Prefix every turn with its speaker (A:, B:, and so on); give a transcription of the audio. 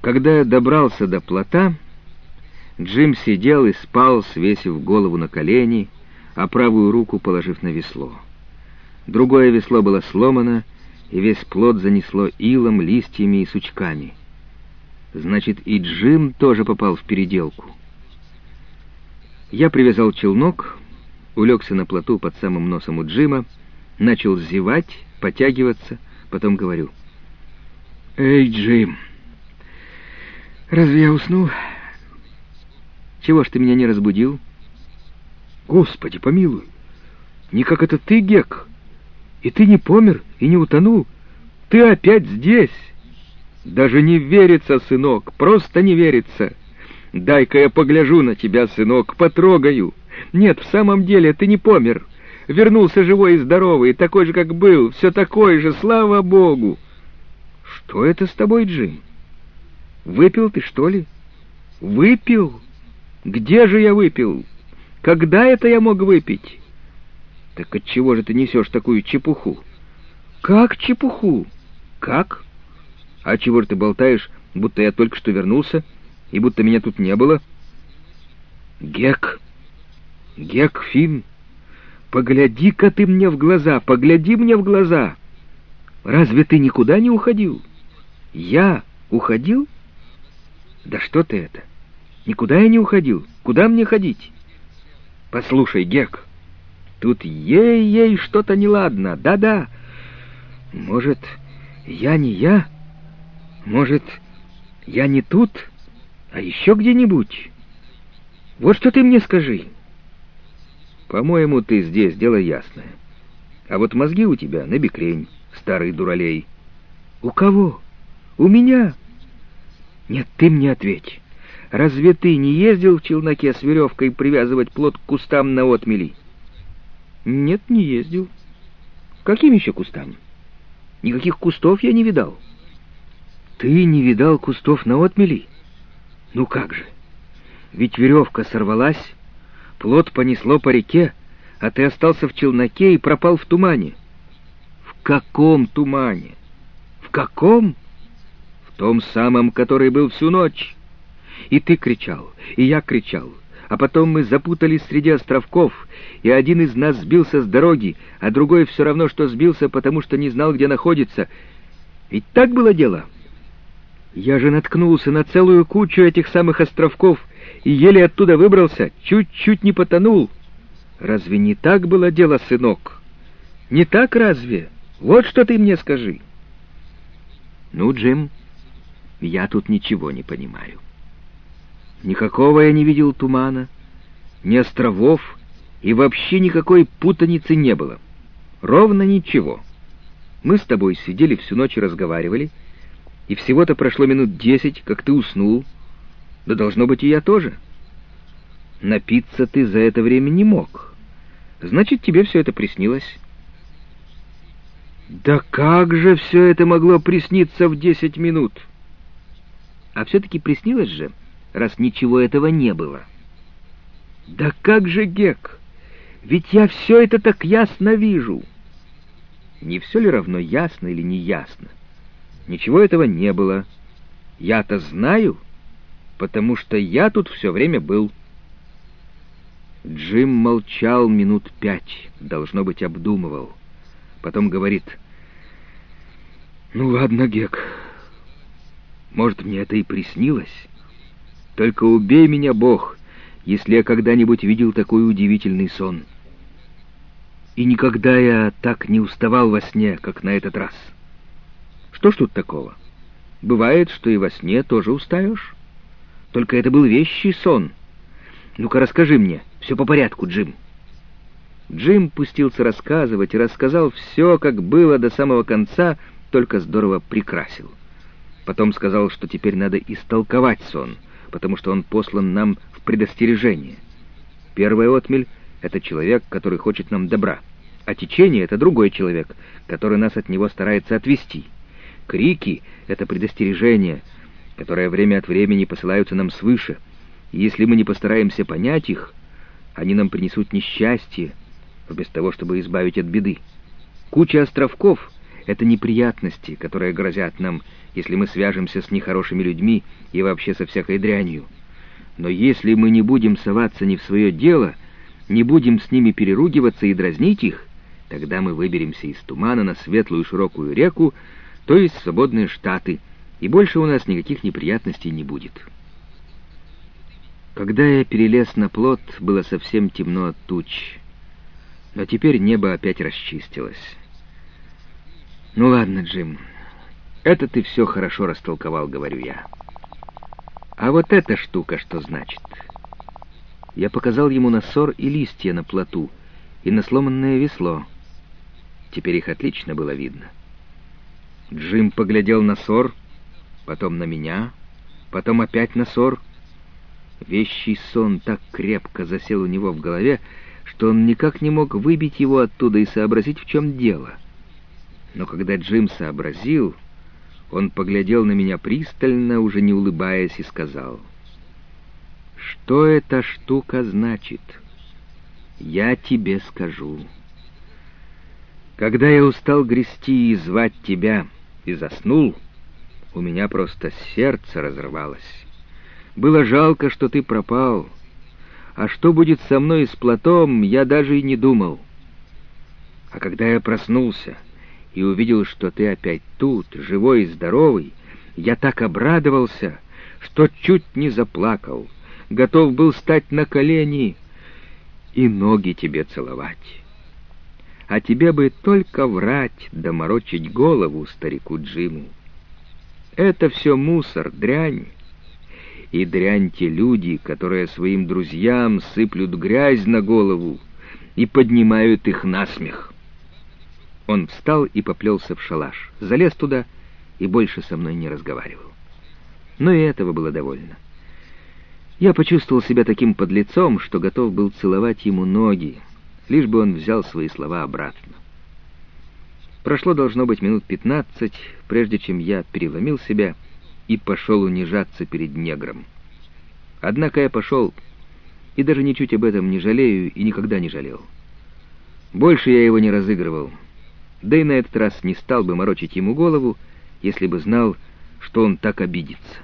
A: Когда добрался до плота, Джим сидел и спал, свесив голову на колени, а правую руку положив на весло. Другое весло было сломано, и весь плод занесло илом, листьями и сучками. Значит, и Джим тоже попал в переделку. Я привязал челнок, улегся на плоту под самым носом у Джима, начал зевать, потягиваться, потом говорю. «Эй, Джим, разве я уснул? Чего ж ты меня не разбудил?» «Господи, помилуй! Не как это ты, Гек!» И ты не помер и не утонул. Ты опять здесь. Даже не верится, сынок, просто не верится. Дай-ка я погляжу на тебя, сынок, потрогаю. Нет, в самом деле ты не помер. Вернулся живой и здоровый, такой же, как был, все такой же, слава богу. Что это с тобой, Джим? Выпил ты, что ли? Выпил? Где же я выпил? Когда это я мог выпить? «Так отчего же ты несешь такую чепуху?» «Как чепуху? Как? А чего же ты болтаешь, будто я только что вернулся, и будто меня тут не было?» «Гек! Гек, Фин! Погляди-ка ты мне в глаза, погляди мне в глаза! Разве ты никуда не уходил? Я уходил? Да что ты это? Никуда я не уходил. Куда мне ходить? Послушай, Гек!» Тут ей-ей что-то неладно, да-да. Может, я не я? Может, я не тут, а еще где-нибудь? Вот что ты мне скажи. По-моему, ты здесь, дело ясное. А вот мозги у тебя на бекрень, старый дуралей. У кого? У меня? Нет, ты мне ответь. Разве ты не ездил в челноке с веревкой привязывать плод к кустам на отмели? Нет, не ездил. Каким еще кустам? Никаких кустов я не видал. Ты не видал кустов на отмели? Ну как же? Ведь веревка сорвалась, плод понесло по реке, а ты остался в челноке и пропал в тумане. В каком тумане? В каком? Том самом, который был всю ночь. И ты кричал, и я кричал, а потом мы запутались среди островков, и один из нас сбился с дороги, а другой все равно, что сбился, потому что не знал, где находится. Ведь так было дело? Я же наткнулся на целую кучу этих самых островков и еле оттуда выбрался, чуть-чуть не потонул. Разве не так было дело, сынок? Не так разве? Вот что ты мне скажи. Ну, Джим, я тут ничего не понимаю. Никакого я не видел тумана, ни островов, и вообще никакой путаницы не было. Ровно ничего. Мы с тобой сидели всю ночь и разговаривали, и всего-то прошло минут десять, как ты уснул. Да должно быть и я тоже. Напиться ты за это время не мог. Значит, тебе все это приснилось. Да как же все это могло присниться в десять минут? А все-таки приснилось же, раз ничего этого не было. Да как же, Гек, ведь я все это так ясно вижу. Не все ли равно ясно или не ясно? Ничего этого не было. Я-то знаю, потому что я тут все время был. Джим молчал минут пять, должно быть, обдумывал. Потом говорит, «Ну ладно, Гек, может, мне это и приснилось?» Только убей меня, Бог, если я когда-нибудь видел такой удивительный сон. И никогда я так не уставал во сне, как на этот раз. Что ж тут такого? Бывает, что и во сне тоже устаешь. Только это был вещий сон. Ну-ка расскажи мне, все по порядку, Джим. Джим пустился рассказывать и рассказал все, как было до самого конца, только здорово прикрасил. Потом сказал, что теперь надо истолковать сон — потому что он послан нам в предостережение. Первая отмель — это человек, который хочет нам добра, а течение — это другой человек, который нас от него старается отвести. Крики — это предостережение, которое время от времени посылаются нам свыше, и если мы не постараемся понять их, они нам принесут несчастье, вместо того, чтобы избавить от беды. Куча островков — Это неприятности, которые грозят нам, если мы свяжемся с нехорошими людьми и вообще со всякой дрянью. Но если мы не будем соваться не в свое дело, не будем с ними переругиваться и дразнить их, тогда мы выберемся из тумана на светлую широкую реку, то есть свободные штаты, и больше у нас никаких неприятностей не будет». Когда я перелез на плот, было совсем темно от туч, но теперь небо опять расчистилось. «Ну ладно, Джим, это ты все хорошо растолковал», — говорю я. «А вот эта штука что значит?» Я показал ему носор и листья на плоту, и на сломанное весло. Теперь их отлично было видно. Джим поглядел на сор, потом на меня, потом опять на сор — Вещий сон так крепко засел у него в голове, что он никак не мог выбить его оттуда и сообразить, в чем дело. Но когда Джим сообразил, он поглядел на меня пристально, уже не улыбаясь, и сказал, «Что эта штука значит? Я тебе скажу. Когда я устал грести и звать тебя, и заснул, у меня просто сердце разрывалось». Было жалко, что ты пропал. А что будет со мной и с платом, я даже и не думал. А когда я проснулся и увидел, что ты опять тут, живой и здоровый, я так обрадовался, что чуть не заплакал, готов был стать на колени и ноги тебе целовать. А тебе бы только врать да морочить голову старику Джиму. Это все мусор, дрянь и дрянь те люди, которые своим друзьям сыплют грязь на голову и поднимают их на смех. Он встал и поплелся в шалаш, залез туда и больше со мной не разговаривал. Но и этого было довольно. Я почувствовал себя таким подлецом, что готов был целовать ему ноги, лишь бы он взял свои слова обратно. Прошло, должно быть, минут пятнадцать, прежде чем я переломил себя и пошел унижаться перед негром. Однако я пошел, и даже ничуть об этом не жалею и никогда не жалел. Больше я его не разыгрывал, да и на этот раз не стал бы морочить ему голову, если бы знал, что он так обидится.